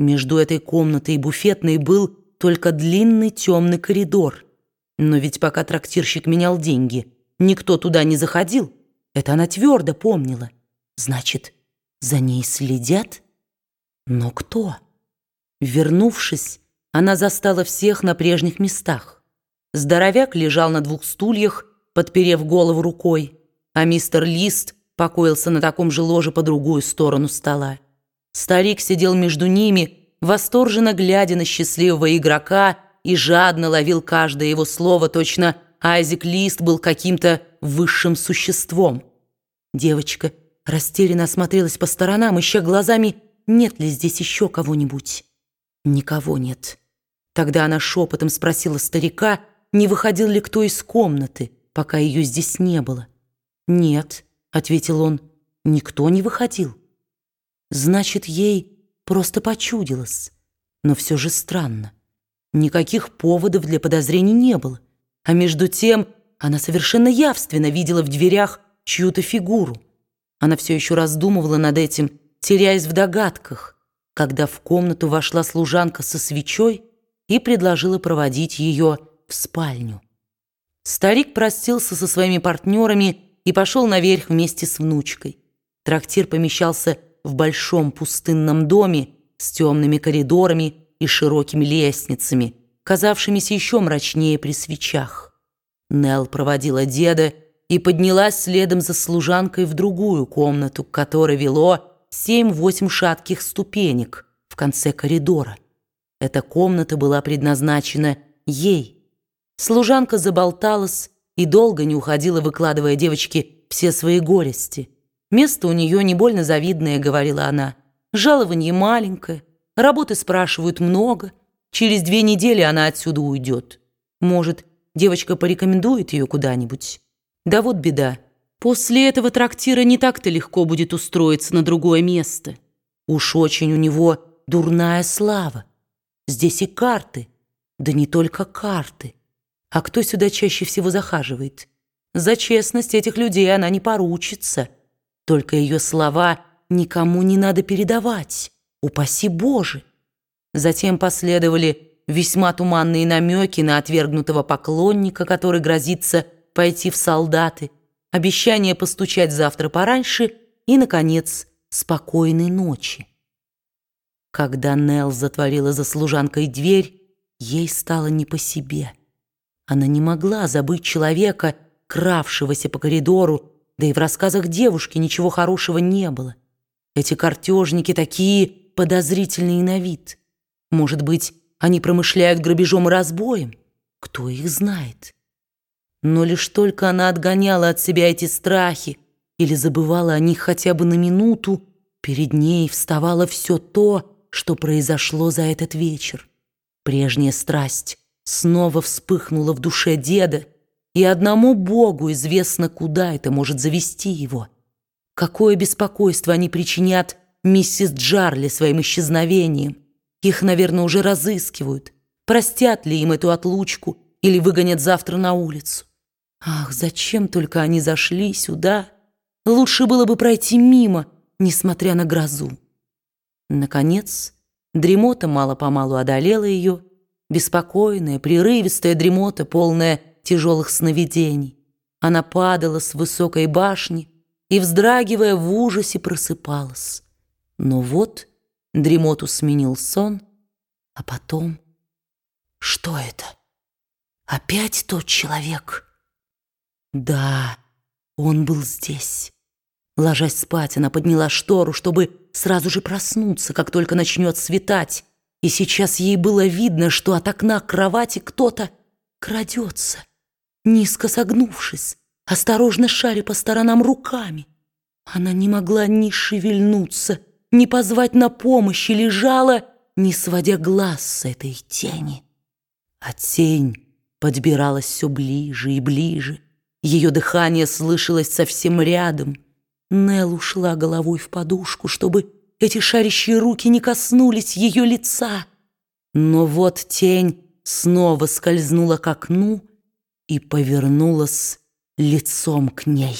Между этой комнатой и буфетной был только длинный темный коридор. Но ведь пока трактирщик менял деньги, никто туда не заходил. Это она твердо помнила. Значит, за ней следят? Но кто? Вернувшись, она застала всех на прежних местах. Здоровяк лежал на двух стульях, подперев голову рукой, а мистер Лист покоился на таком же ложе по другую сторону стола. Старик сидел между ними, восторженно глядя на счастливого игрока и жадно ловил каждое его слово, точно Айзек Лист был каким-то высшим существом. Девочка растерянно осмотрелась по сторонам, ища глазами, нет ли здесь еще кого-нибудь. Никого нет. Тогда она шепотом спросила старика, не выходил ли кто из комнаты, пока ее здесь не было. «Нет», — ответил он, — «никто не выходил». Значит, ей просто почудилось. Но все же странно. Никаких поводов для подозрений не было. А между тем она совершенно явственно видела в дверях чью-то фигуру. Она все еще раздумывала над этим, теряясь в догадках, когда в комнату вошла служанка со свечой и предложила проводить ее в спальню. Старик простился со своими партнерами и пошел наверх вместе с внучкой. Трактир помещался в большом пустынном доме с темными коридорами и широкими лестницами, казавшимися еще мрачнее при свечах. Нелл проводила деда и поднялась следом за служанкой в другую комнату, к которой вело семь-восемь шатких ступенек в конце коридора. Эта комната была предназначена ей. Служанка заболталась и долго не уходила, выкладывая девочке все свои горести. «Место у нее не больно завидное», — говорила она. «Жалование маленькое, работы спрашивают много. Через две недели она отсюда уйдет. Может, девочка порекомендует ее куда-нибудь? Да вот беда. После этого трактира не так-то легко будет устроиться на другое место. Уж очень у него дурная слава. Здесь и карты, да не только карты. А кто сюда чаще всего захаживает? За честность этих людей она не поручится. Только ее слова никому не надо передавать. Упаси Боже! Затем последовали весьма туманные намеки на отвергнутого поклонника, который грозится пойти в солдаты, обещание постучать завтра пораньше и, наконец, спокойной ночи. Когда Нелл затворила за служанкой дверь, ей стало не по себе. Она не могла забыть человека, кравшегося по коридору, да и в рассказах девушки ничего хорошего не было. Эти картежники такие подозрительные на вид. Может быть, они промышляют грабежом и разбоем? Кто их знает? Но лишь только она отгоняла от себя эти страхи или забывала о них хотя бы на минуту, перед ней вставало все то, что произошло за этот вечер. Прежняя страсть снова вспыхнула в душе деда, и одному Богу известно, куда это может завести его. Какое беспокойство они причинят миссис Джарли своим исчезновением. Их, наверное, уже разыскивают. Простят ли им эту отлучку или выгонят завтра на улицу? Ах, зачем только они зашли сюда? Лучше было бы пройти мимо, несмотря на грозу. Наконец, дремота мало-помалу одолела ее, беспокойная, прерывистая дремота, полная тяжелых сновидений. Она падала с высокой башни и, вздрагивая в ужасе, просыпалась. Но вот дремоту сменил сон, а потом... Что это? Опять тот человек? Да, он был здесь. Ложась спать, она подняла штору, чтобы сразу же проснуться, как только начнет светать. И сейчас ей было видно, что от окна кровати кто-то крадется, низко согнувшись, осторожно шаря по сторонам руками. Она не могла ни шевельнуться, ни позвать на помощь, и лежала, не сводя глаз с этой тени. А тень подбиралась все ближе и ближе, ее дыхание слышалось совсем рядом. Нел ушла головой в подушку, чтобы эти шарящие руки не коснулись ее лица. Но вот тень снова скользнула к окну и повернулась лицом к ней.